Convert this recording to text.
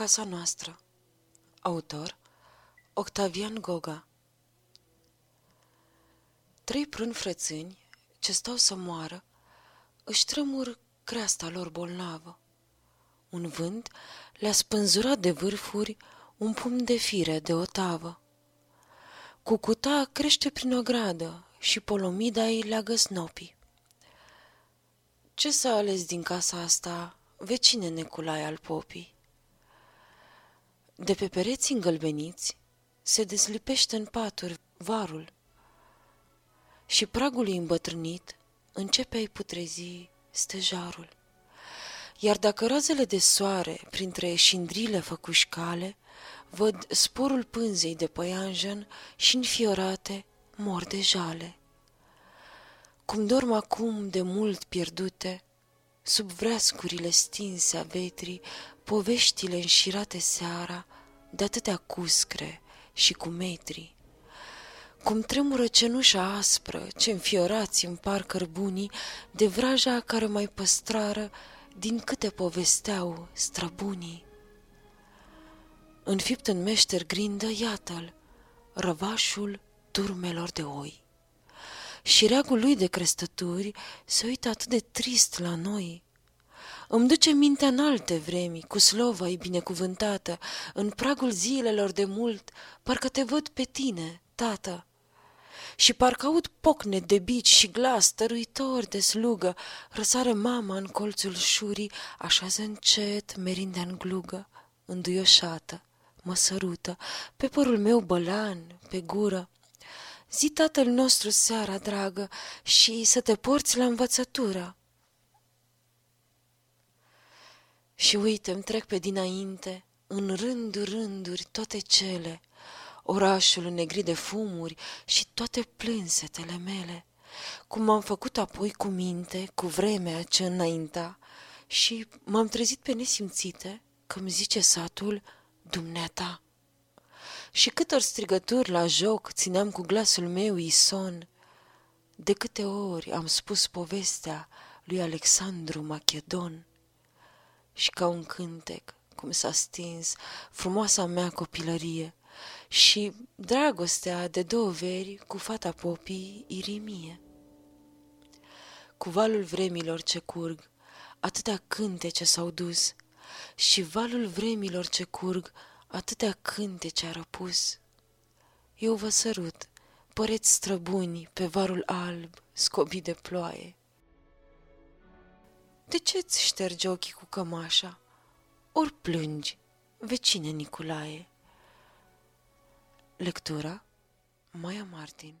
casa noastră Autor Octavian Goga Trei prâni frățâni ce stau să moară își tremur creasta lor bolnavă. Un vânt le-a spânzurat de vârfuri un pumn de fire de o tavă. Cucuta crește prin o gradă și polomida îi leagă snopii. Ce s-a ales din casa asta, vecine Neculai al popii? De pe pereți îngălbeniți se deslipește în paturi varul și pragul îmbătrânit începe a-i putrezi stejarul. Iar dacă razele de soare printre șindrile făcușcale văd sporul pânzei de păianjen și înfiorate mor de jale. Cum dorm acum de mult pierdute, sub vreascurile stinse a vetrii, poveștile înșirate seara, de atâtea cuscre și cu metri. Cum tremură cenușa aspră, ce înfiorați par cărbunii, de vraja care mai păstrară din câte povesteau străbunii. Înfipt în meșter grindă, iată-l, răvașul turmelor de oi. Și reagul lui de crestături se uită atât de trist la noi. Îmi duce mintea în alte vremi, cu slova ei binecuvântată, în pragul zilelor de mult, parcă te văd pe tine, tată. Și parcă aud pocne de bici și glas tăruitor de slugă, răsare mama în colțul șurii, așează încet merindea în glugă, înduioșată, mă sărută, pe părul meu bălan, pe gură. Zi tatăl nostru seara, dragă, și să te porți la învățătură. Și uite, îmi trec pe dinainte, în rânduri, rânduri, toate cele, orașul negrit de fumuri și toate plânsetele mele, cum m-am făcut apoi cu minte, cu vremea ce înainta, și m-am trezit pe nesimțite că îmi zice satul dumneata. Și câtor strigături la joc țineam cu glasul meu ison, de câte ori am spus povestea lui Alexandru Macedon și ca un cântec, cum s-a stins frumoasa mea copilărie și dragostea de două veri cu fata popii Irimie. Cu valul vremilor ce curg, atâtea cântece s-au dus și valul vremilor ce curg, atâtea cântece a răpus. Eu vă sărut, păreți străbuni pe varul alb, scobit de ploaie. De ce-ți ștergi ochii cu cămașa? Ori plângi, vecine Nicolae? Lectura Maia Martin